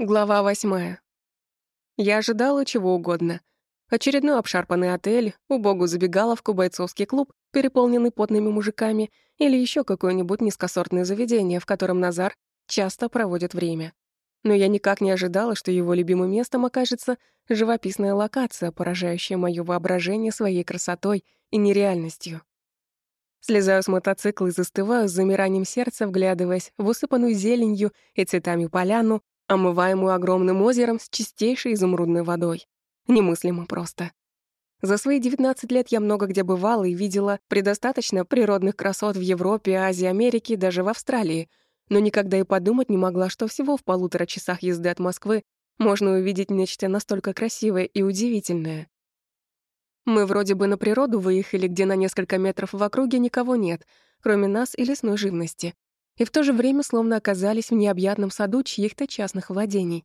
Глава восьмая. Я ожидала чего угодно. Очередной обшарпанный отель, убогую забегаловку, бойцовский клуб, переполненный потными мужиками, или еще какое-нибудь низкосортное заведение, в котором Назар часто проводит время. Но я никак не ожидала, что его любимым местом окажется живописная локация, поражающая моё воображение своей красотой и нереальностью. Слезаю с мотоцикла и застываю с замиранием сердца, вглядываясь в усыпанную зеленью и цветами поляну, омываемую огромным озером с чистейшей изумрудной водой. Немыслимо просто. За свои 19 лет я много где бывала и видела предостаточно природных красот в Европе, Азии, Америке, даже в Австралии, но никогда и подумать не могла, что всего в полутора часах езды от Москвы можно увидеть нечто настолько красивое и удивительное. Мы вроде бы на природу выехали, где на несколько метров в округе никого нет, кроме нас и лесной живности и в то же время словно оказались в необъятном саду чьих-то частных владений.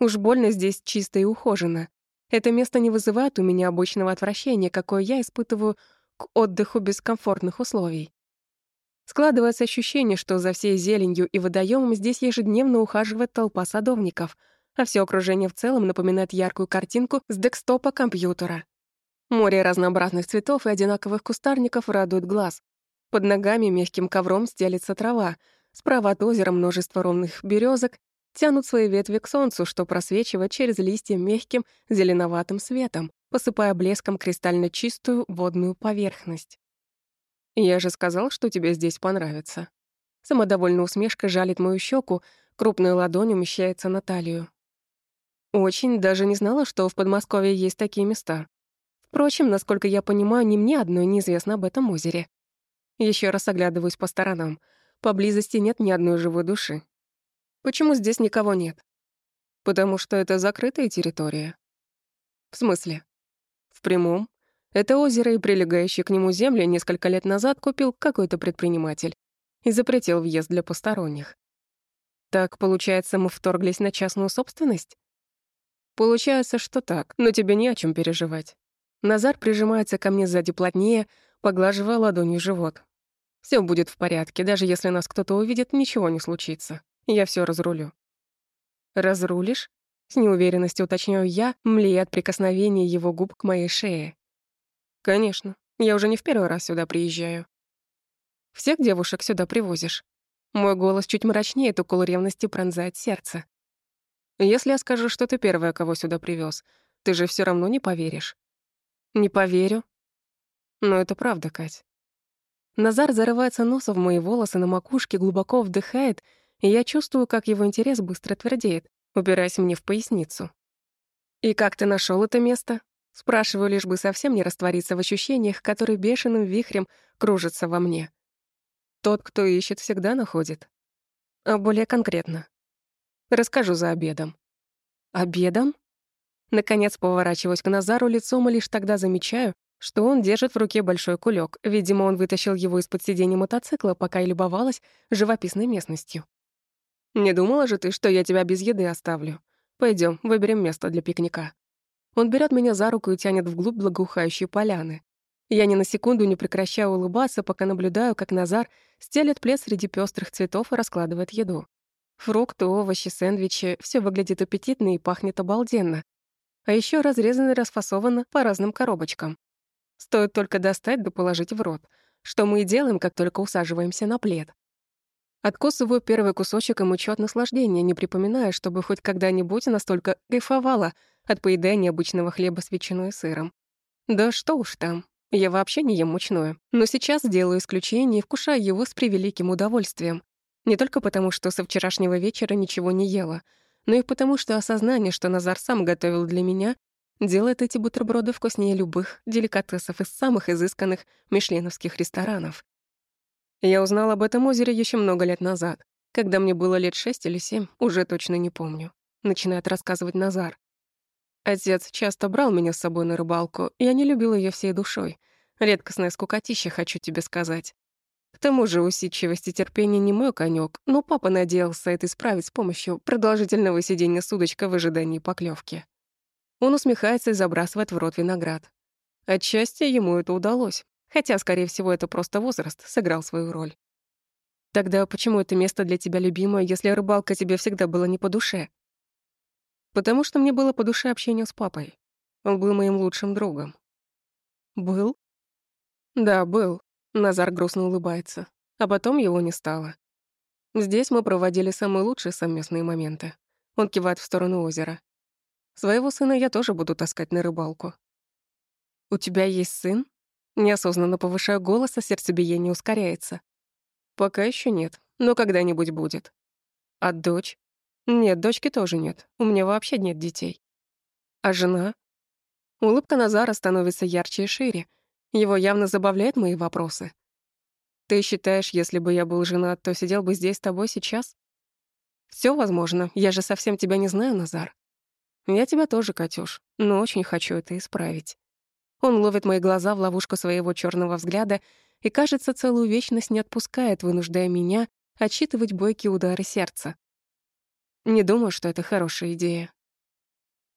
Уж больно здесь чисто и ухожено. Это место не вызывает у меня обычного отвращения, какое я испытываю к отдыху без комфортных условий. Складывается ощущение, что за всей зеленью и водоемом здесь ежедневно ухаживает толпа садовников, а все окружение в целом напоминает яркую картинку с декстопа компьютера. Море разнообразных цветов и одинаковых кустарников радует глаз, под ногами мягким ковром стелится трава. Справа от озера множество ровных березок тянут свои ветви к солнцу, что просвечивает через листья мягким зеленоватым светом, посыпая блеском кристально чистую водную поверхность. «Я же сказал, что тебе здесь понравится». Самодовольная усмешка жалит мою щеку, крупная ладонь умещается на талию. Очень даже не знала, что в Подмосковье есть такие места. Впрочем, насколько я понимаю, ни мне одной неизвестно об этом озере. Еще раз оглядываюсь по сторонам. Поблизости нет ни одной живой души. Почему здесь никого нет? Потому что это закрытая территория. В смысле? В прямом. Это озеро и прилегающие к нему земли несколько лет назад купил какой-то предприниматель и запретил въезд для посторонних. Так, получается, мы вторглись на частную собственность? Получается, что так, но тебе не о чем переживать. Назар прижимается ко мне сзади плотнее, поглаживая ладонью живот. Все будет в порядке, даже если нас кто-то увидит, ничего не случится. Я все разрулю». «Разрулишь?» С неуверенностью уточняю я, млея от прикосновения его губ к моей шее. «Конечно. Я уже не в первый раз сюда приезжаю». «Всех девушек сюда привозишь?» Мой голос чуть мрачнее, укол ревности пронзает сердце. «Если я скажу, что ты первая, кого сюда привез, ты же все равно не поверишь». «Не поверю». «Но это правда, Кать. Назар зарывается носом в мои волосы на макушке, глубоко вдыхает, и я чувствую, как его интерес быстро твердеет, упираясь мне в поясницу. «И как ты нашел это место?» Спрашиваю, лишь бы совсем не раствориться в ощущениях, которые бешеным вихрем кружатся во мне. Тот, кто ищет, всегда находит. А более конкретно. Расскажу за обедом. Обедом? Наконец поворачиваюсь к Назару лицом и лишь тогда замечаю, что он держит в руке большой кулек. Видимо, он вытащил его из-под сиденья мотоцикла, пока я любовалась живописной местностью. «Не думала же ты, что я тебя без еды оставлю? Пойдем, выберем место для пикника». Он берет меня за руку и тянет вглубь благоухающей поляны. Я ни на секунду не прекращаю улыбаться, пока наблюдаю, как Назар стелет плед среди пестрых цветов и раскладывает еду. Фрукты, овощи, сэндвичи — все выглядит аппетитно и пахнет обалденно. А еще разрезано и расфасовано по разным коробочкам. Стоит только достать да положить в рот, что мы и делаем, как только усаживаемся на плед. Откусываю первый кусочек и мучу от наслаждения, не припоминая, чтобы хоть когда-нибудь настолько кайфовала от поедания обычного хлеба с ветчиной и сыром. Да что уж там, я вообще не ем мучное, но сейчас делаю исключение и вкушаю его с превеликим удовольствием. Не только потому, что со вчерашнего вечера ничего не ела, но и потому, что осознание, что Назар сам готовил для меня, делает эти бутерброды вкуснее любых деликатесов из самых изысканных мишленовских ресторанов. Я узнал об этом озере еще много лет назад, когда мне было лет шесть или семь, уже точно не помню. Начинает рассказывать Назар. Отец часто брал меня с собой на рыбалку, и я не любил ее всей душой. Редкостная скукотища, хочу тебе сказать. К тому же усидчивость и терпение не мой конек, но папа надеялся это исправить с помощью продолжительного сидения с удочкой в ожидании поклевки. Он усмехается и забрасывает в рот виноград. Отчасти ему это удалось, хотя, скорее всего, это просто возраст сыграл свою роль. Тогда почему это место для тебя любимое, если рыбалка тебе всегда была не по душе? Потому что мне было по душе общение с папой. Он был моим лучшим другом. Был? Да, был. Назар грустно улыбается. А потом его не стало. Здесь мы проводили самые лучшие совместные моменты. Он кивает в сторону озера. Своего сына я тоже буду таскать на рыбалку. «У тебя есть сын?» Неосознанно повышаю голос, а сердцебиение ускоряется. «Пока еще нет, но когда-нибудь будет». «А дочь?» «Нет, дочки тоже нет. У меня вообще нет детей». «А жена?» Улыбка Назара становится ярче и шире. Его явно забавляют мои вопросы. «Ты считаешь, если бы я был женат, то сидел бы здесь с тобой сейчас?» Все возможно, я же совсем тебя не знаю, Назар. Я тебя тоже, Катюш, но очень хочу это исправить. Он ловит мои глаза в ловушку своего черного взгляда и, кажется, целую вечность не отпускает, вынуждая меня отчитывать бойкие удары сердца. Не думаю, что это хорошая идея.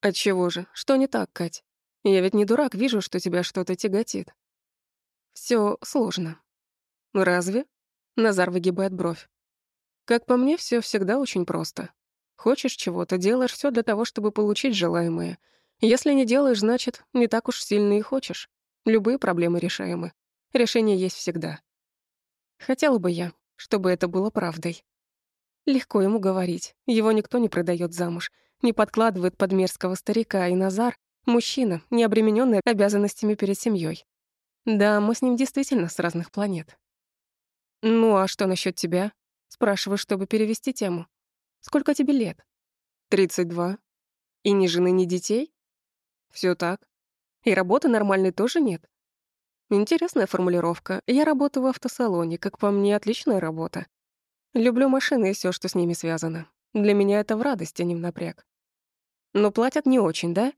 Отчего же? Что не так, Кать? Я ведь не дурак, вижу, что тебя что-то тяготит. Все сложно. Разве? Назар выгибает бровь. Как по мне, все всегда очень просто. Хочешь чего-то, делаешь все для того, чтобы получить желаемое. Если не делаешь, значит, не так уж сильно и хочешь. Любые проблемы решаемы. Решение есть всегда. Хотела бы я, чтобы это было правдой. Легко ему говорить. Его никто не продает замуж, не подкладывает под мерзкого старика, и Назар — мужчина, не обремененный обязанностями перед семьей. Да, мы с ним действительно с разных планет. Ну а что насчет тебя? Спрашиваю, чтобы перевести тему. Сколько тебе лет? Тридцать два. И ни жены, ни детей? Все так. И работы нормальной тоже нет? Интересная формулировка. Я работаю в автосалоне, как по мне, отличная работа. Люблю машины и все, что с ними связано. Для меня это в радости, а не в напряг. Но платят не очень, да?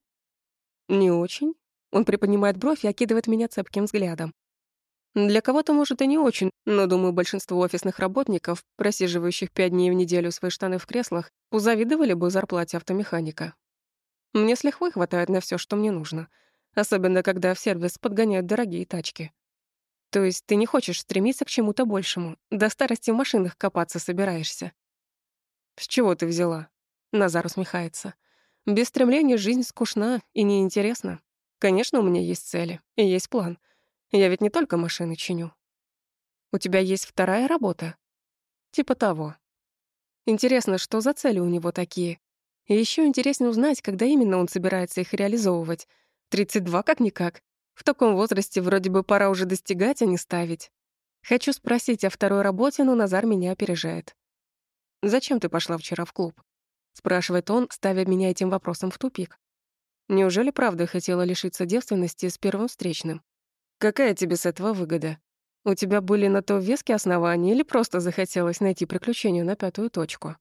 Не очень. Он приподнимает бровь и окидывает меня цепким взглядом. Для кого-то, может, и не очень, но, думаю, большинство офисных работников, просиживающих пять дней в неделю свои штаны в креслах, позавидовали бы зарплате автомеханика. Мне с лихвой хватает на все, что мне нужно, особенно когда в сервис подгоняют дорогие тачки. То есть ты не хочешь стремиться к чему-то большему, до старости в машинах копаться собираешься. «С чего ты взяла?» Назар усмехается. «Без стремления жизнь скучна и неинтересна. Конечно, у меня есть цели и есть план — я ведь не только машины чиню. У тебя есть вторая работа? Типа того. Интересно, что за цели у него такие? И еще интереснее узнать, когда именно он собирается их реализовывать. 32 как-никак. В таком возрасте вроде бы пора уже достигать, а не ставить. Хочу спросить о второй работе, но Назар меня опережает. «Зачем ты пошла вчера в клуб?» — спрашивает он, ставя меня этим вопросом в тупик. Неужели правда хотела лишиться девственности с первым встречным? Какая тебе с этого выгода? У тебя были на то веские основания или просто захотелось найти приключение на пятую точку?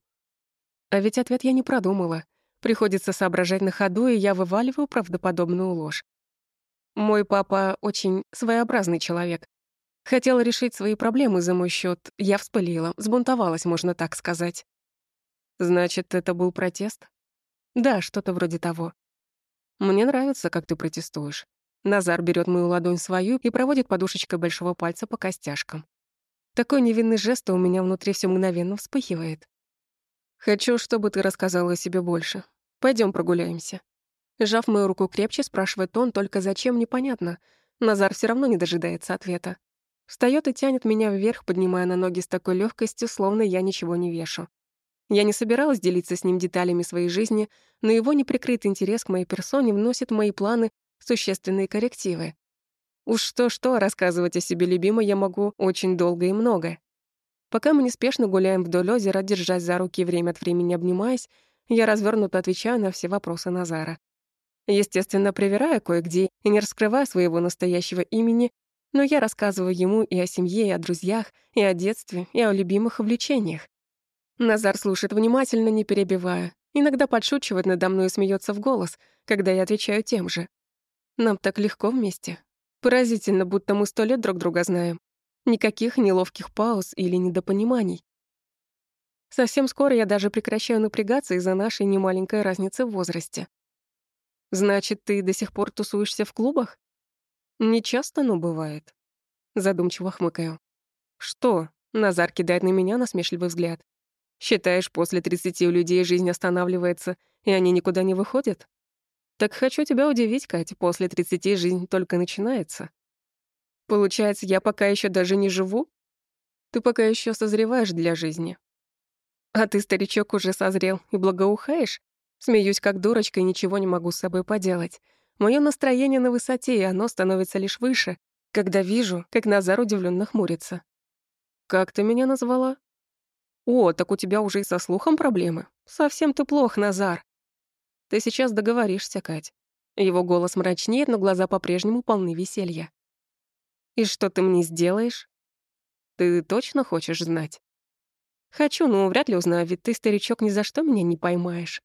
А ведь ответ я не продумала. Приходится соображать на ходу, и я вываливаю правдоподобную ложь. Мой папа очень своеобразный человек. Хотел решить свои проблемы за мой счет. Я вспылила, сбунтовалась, можно так сказать. Значит, это был протест? Да, что-то вроде того. Мне нравится, как ты протестуешь. Назар берет мою ладонь свою и проводит подушечкой большого пальца по костяшкам. Такой невинный жест, у меня внутри все мгновенно вспыхивает. «Хочу, чтобы ты рассказала о себе больше. Пойдем прогуляемся». Сжав мою руку крепче, спрашивает он, только зачем, непонятно. Назар все равно не дожидается ответа. Встает и тянет меня вверх, поднимая на ноги с такой легкостью, словно я ничего не вешу. Я не собиралась делиться с ним деталями своей жизни, но его неприкрытый интерес к моей персоне вносит в мои планы существенные коррективы. Уж что-что, рассказывать о себе любимой я могу очень долго и много. Пока мы неспешно гуляем вдоль озера, держась за руки время от времени обнимаясь, я развернуто отвечаю на все вопросы Назара. Естественно, проверяя кое-где и не раскрывая своего настоящего имени, но я рассказываю ему и о семье, и о друзьях, и о детстве, и о любимых увлечениях. Назар слушает внимательно, не перебивая. Иногда подшучивает надо мной и смеется в голос, когда я отвечаю тем же. Нам так легко вместе. Поразительно, будто мы сто лет друг друга знаем. Никаких неловких пауз или недопониманий. Совсем скоро я даже прекращаю напрягаться из-за нашей немаленькой разницы в возрасте. Значит, ты до сих пор тусуешься в клубах? Не часто, но бывает. Задумчиво хмыкаю. Что? Назар кидает на меня насмешливый взгляд. Считаешь, после 30 у людей жизнь останавливается, и они никуда не выходят? Так хочу тебя удивить, Катя, после 30 жизнь только начинается. Получается, я пока еще даже не живу? Ты пока еще созреваешь для жизни. А ты, старичок, уже созрел и благоухаешь? Смеюсь как дурочка и ничего не могу с собой поделать. Мое настроение на высоте, и оно становится лишь выше, когда вижу, как Назар удивленно хмурится. «Как ты меня назвала?» «О, так у тебя уже и со слухом проблемы. Совсем ты плох, Назар». «Ты сейчас договоришься, Кать». Его голос мрачнеет, но глаза по-прежнему полны веселья. «И что ты мне сделаешь?» «Ты точно хочешь знать?» «Хочу, но вряд ли узнаю, ведь ты, старичок, ни за что меня не поймаешь».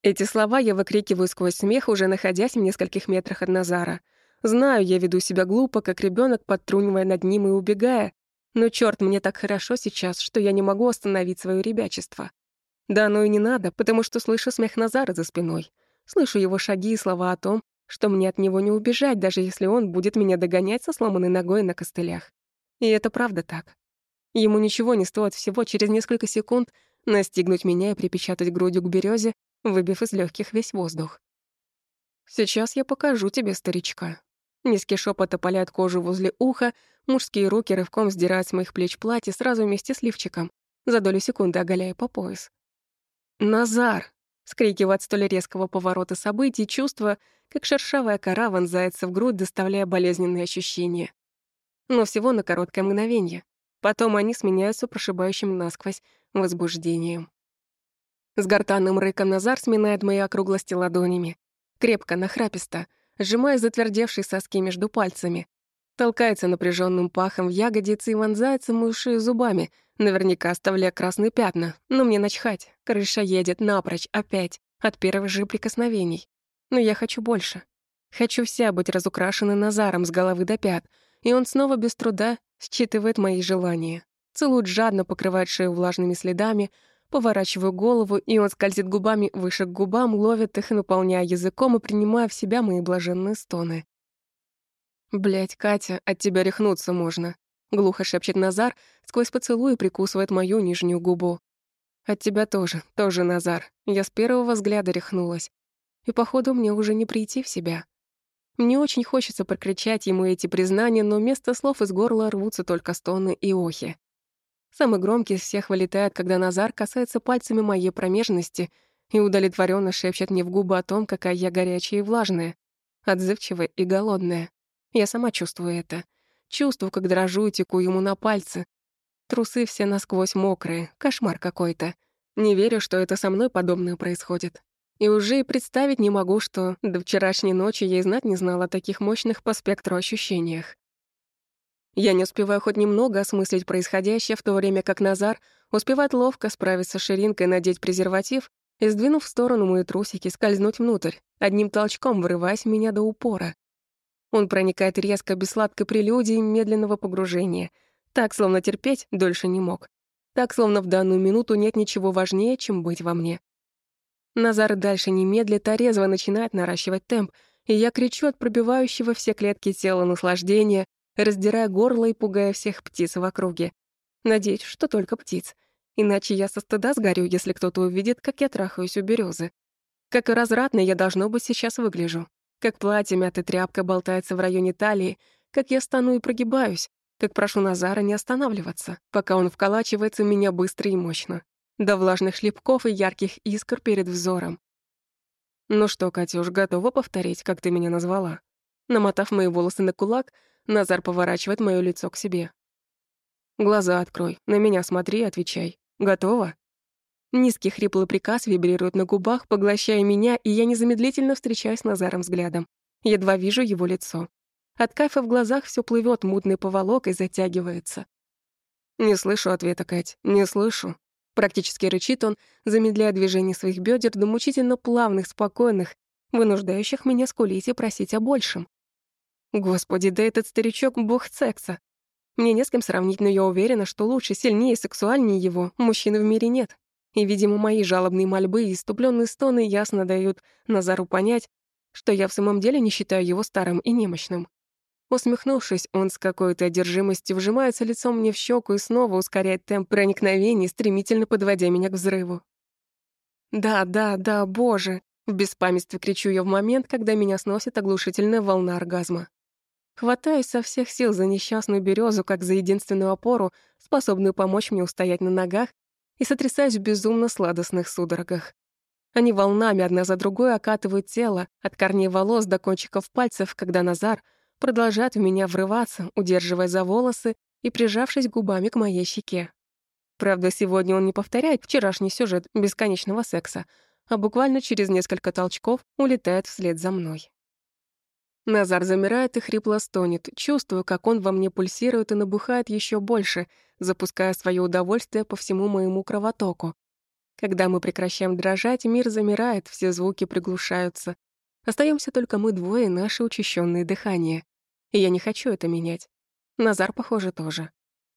Эти слова я выкрикиваю сквозь смех, уже находясь в нескольких метрах от Назара. Знаю, я веду себя глупо, как ребенок, подтрунивая над ним и убегая, но черт, мне так хорошо сейчас, что я не могу остановить свое ребячество. Да, ну и не надо, потому что слышу смех Назара за спиной. Слышу его шаги и слова о том, что мне от него не убежать, даже если он будет меня догонять со сломанной ногой на костылях. И это правда так. Ему ничего не стоит всего через несколько секунд настигнуть меня и припечатать грудью к березе, выбив из легких весь воздух. «Сейчас я покажу тебе старичка». Низкий шепот опаляет кожу возле уха, мужские руки рывком сдирают с моих плеч платье сразу вместе с лифчиком, за долю секунды оголяя по пояс. «Назар!» — скрикивает столь резкого поворота событий, чувство, как шершавая кора вонзается в грудь, доставляя болезненные ощущения. Но всего на короткое мгновение. Потом они сменяются прошибающим насквозь возбуждением. С гортанным рыком Назар сминает мои округлости ладонями. Крепко, нахраписто, сжимая затвердевшие соски между пальцами. Толкается напряженным пахом в ягодицы и вонзается в шею зубами, наверняка оставляя красные пятна. Но мне начхать. Крыша едет напрочь, опять, от первых же прикосновений. Но я хочу больше. Хочу вся быть разукрашена Назаром с головы до пят, и он снова без труда считывает мои желания. Целует жадно, покрывает шею влажными следами, Поворачиваю голову, и он скользит губами выше к губам, ловит их, наполняя языком и принимая в себя мои блаженные стоны. Блять, Катя, от тебя рехнуться можно», — глухо шепчет Назар, сквозь поцелуй прикусывает мою нижнюю губу. «От тебя тоже, тоже, Назар. Я с первого взгляда рехнулась. И, походу, мне уже не прийти в себя. Мне очень хочется прокричать ему эти признания, но вместо слов из горла рвутся только стоны и охи. Самый громкий из всех вылетает, когда Назар касается пальцами моей промежности и удовлетворенно шепчет мне в губы о том, какая я горячая и влажная, отзывчивая и голодная. Я сама чувствую это. Чувствую, как дрожу и теку ему на пальцы. Трусы все насквозь мокрые, кошмар какой-то. Не верю, что это со мной подобное происходит. И уже и представить не могу, что до вчерашней ночи я и знать не знала о таких мощных по спектру ощущениях. Я не успеваю хоть немного осмыслить происходящее, в то время как Назар успевает ловко справиться с ширинкой, надеть презерватив и, сдвинув в сторону мои трусики, скользнуть внутрь, одним толчком вырываясь в меня до упора. Он проникает резко, без сладкой прелюдии медленного погружения, так, словно терпеть дольше не мог. Так, словно в данную минуту нет ничего важнее, чем быть во мне. Назар дальше не медлит, а резво начинает наращивать темп, и я кричу от пробивающего все клетки тела наслаждения, раздирая горло и пугая всех птиц в округе. Надеюсь, что только птиц. Иначе я со стыда сгорю, если кто-то увидит, как я трахаюсь у березы. Как и развратно я, должно быть, сейчас выгляжу. Как платье мятой тряпка болтается в районе талии, как я стану и прогибаюсь, как прошу Назара не останавливаться, пока он вколачивается в меня быстро и мощно. До влажных шлепков и ярких искр перед взором. «Ну что, Катюш, готова повторить, как ты меня назвала?» Намотав мои волосы на кулак, Назар поворачивает моё лицо к себе. «Глаза открой, на меня смотри и отвечай. Готова?» Низкий хриплый приказ вибрирует на губах, поглощая меня, и я незамедлительно встречаюсь с Назаром взглядом. Едва вижу его лицо. От кайфа в глазах всё плывёт, мутный поволок и затягивается. «Не слышу ответа, Кать, не слышу». Практически рычит он, замедляя движение своих бедер до мучительно плавных, спокойных, вынуждающих меня скулить и просить о большем. Господи, да этот старичок — бог секса. Мне не с кем сравнить, но я уверена, что лучше, сильнее и сексуальнее его мужчины в мире нет. И, видимо, мои жалобные мольбы и иступленные стоны ясно дают Назару понять, что я в самом деле не считаю его старым и немощным. Усмехнувшись, он с какой-то одержимостью вжимается лицом мне в щеку и снова ускоряет темп проникновений, стремительно подводя меня к взрыву. «Да, да, да, боже!» В беспамятстве кричу я в момент, когда меня сносит оглушительная волна оргазма. Хватаюсь со всех сил за несчастную березу, как за единственную опору, способную помочь мне устоять на ногах, и сотрясаюсь в безумно сладостных судорогах. Они волнами одна за другой окатывают тело, от корней волос до кончиков пальцев, когда Назар — продолжает в меня врываться, удерживая за волосы и прижавшись губами к моей щеке. Правда, сегодня он не повторяет вчерашний сюжет бесконечного секса, а буквально через несколько толчков улетает вслед за мной. Назар замирает и хрипло стонет, чувствую, как он во мне пульсирует и набухает еще больше, запуская свое удовольствие по всему моему кровотоку. Когда мы прекращаем дрожать, мир замирает, все звуки приглушаются. Остаемся только мы двое и наши учащенные дыхания и я не хочу это менять. Назар, похоже, тоже.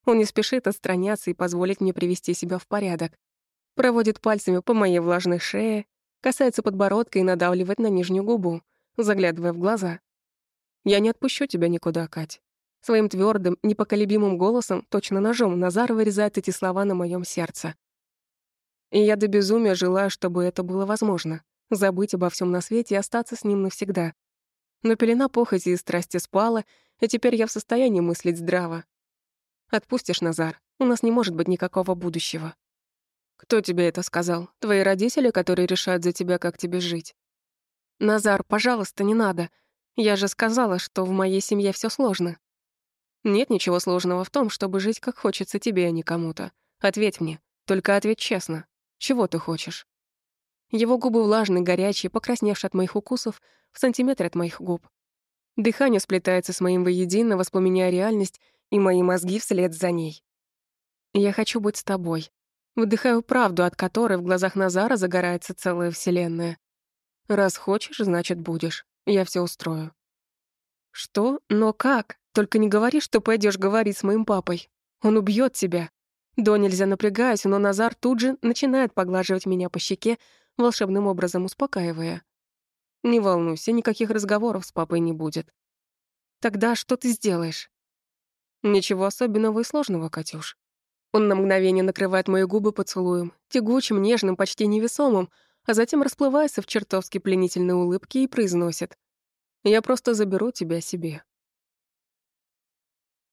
Он не спешит отстраняться и позволить мне привести себя в порядок. Проводит пальцами по моей влажной шее, касается подбородка и надавливает на нижнюю губу, заглядывая в глаза. «Я не отпущу тебя никуда, Кать». Своим твердым, непоколебимым голосом, точно ножом, Назар вырезает эти слова на моем сердце. И я до безумия желаю, чтобы это было возможно. Забыть обо всем на свете и остаться с ним навсегда. Но пелена похоти и страсти спала, и теперь я в состоянии мыслить здраво. Отпустишь, Назар, у нас не может быть никакого будущего. Кто тебе это сказал? Твои родители, которые решают за тебя, как тебе жить? Назар, пожалуйста, не надо. Я же сказала, что в моей семье все сложно. Нет ничего сложного в том, чтобы жить как хочется тебе, а не кому-то. Ответь мне, только ответь честно. Чего ты хочешь? Его губы влажные, горячие, покрасневшие от моих укусов, в сантиметре от моих губ. Дыхание сплетается с моим воедино, воспламеняя реальность, и мои мозги вслед за ней. Я хочу быть с тобой. Выдыхаю правду, от которой в глазах Назара загорается целая вселенная. Раз хочешь, значит будешь. Я все устрою. Что? Но как? Только не говори, что пойдешь говорить с моим папой. Он убьет тебя. До нельзя напрягаюсь, но Назар тут же начинает поглаживать меня по щеке, волшебным образом успокаивая. «Не волнуйся, никаких разговоров с папой не будет». «Тогда что ты сделаешь?» «Ничего особенного и сложного, Катюш». Он на мгновение накрывает мои губы поцелуем, тягучим, нежным, почти невесомым, а затем расплывается в чертовски пленительной улыбке и произносит. «Я просто заберу тебя себе».